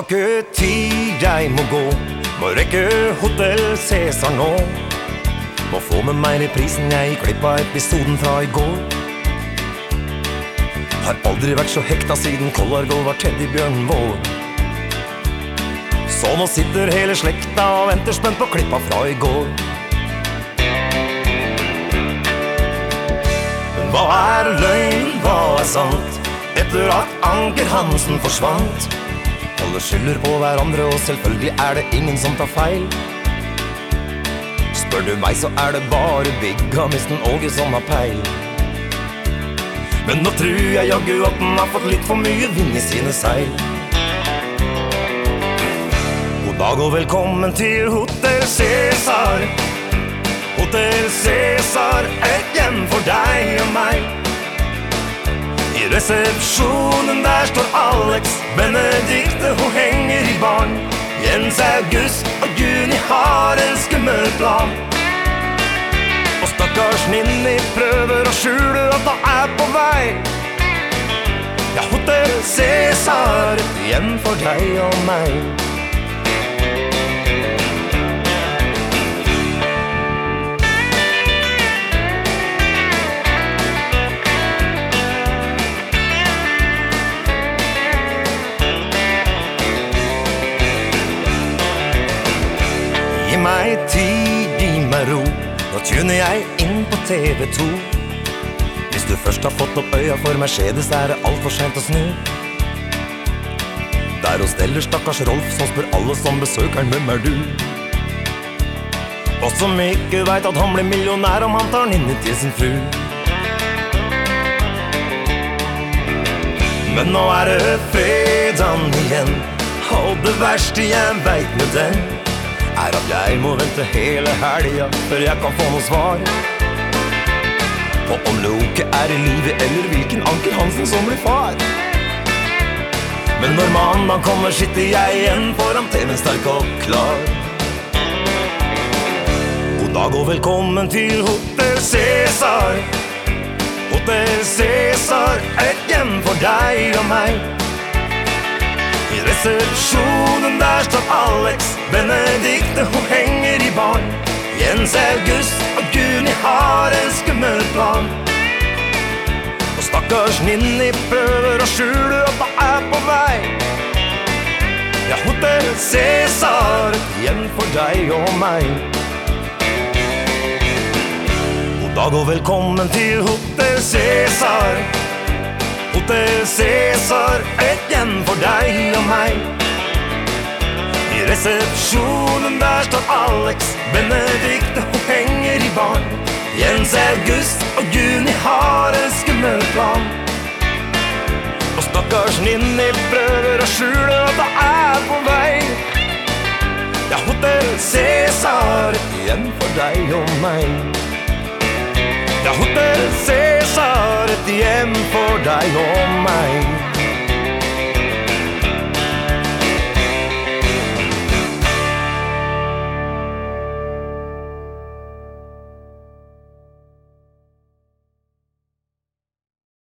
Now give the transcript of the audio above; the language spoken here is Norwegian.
Har ikke tid, jeg må gå. Må rekke Hotell Cæsar nå. Må få med meg reprisen, jeg gikk glipp av episoden fra i går. Har aldri vært så hekta siden Kollargård var teddybjørnen vår. Så nå sitter hele slekta og venter spent på klippa fra i går. Hva er løgn, hva er sant? Etter at Anker Hansen forsvant. Alle skylder på hverandre, og selvfølgelig er det ingen som tar feil. Spør du meg, så er det bare bigamisten Åge som har peil. Men nå tror jeg jaggu at den har fått litt for mye vind i sine seil. God dag og velkommen til Hotell Cæsar. Hotell Cæsar, et hjem for deg og meg. Resepsjonen der står Alex, Benedikte, hun henger i baren. Jens August og Juni har en skummel plan. Og stakkars Ninni prøver å skjule at hun er på vei. Ja, Hotell Cæsar, et hjem for deg og meg. Meg tid, gi meg ro. Nå tuner jeg inn på TV 2. Hvis du først har fått opp øya for Mercedes, er det altfor seint å snu. Der hos steller stakkars Rolf som spør alle som besøker hvem er du? Og som ikke veit at han blir millionær om han tar han inn til sin fru. Men nå er det fredagen igjen, og det verste jeg veit med den, er at jeg må vente hele helga før jeg kan få noe svar. På om Loke er i live, eller hvilken Anker Hansen som blir far. Men når mandag kommer, sitter jeg igjen foran TV-en sterk og klar. God dag og velkommen til Hotell Cæsar. Hotell Cæsar, et hjem for deg og meg. Resepsjonen der står Alex, Benedikte, hun henger i baren. Jens August og Guni har en skummel plan. Og stakkars Ninni prøver å skjule at hun er på vei. Ja, Hotell Cæsar, et for deg og meg. God dag og velkommen til Hotell Cæsar. Hotell Cæsar, et hjem resepsjonen der står Alex, Benedikte, hun henger i baren. Jens August og Guni har en skummel plan. Og stakkars Ninni prøver å skjule at hun er på vei. Ja, Hotell Cæsar, igjen for deg og meg. Ja, Hotell Cæsar, et hjem for deg og meg.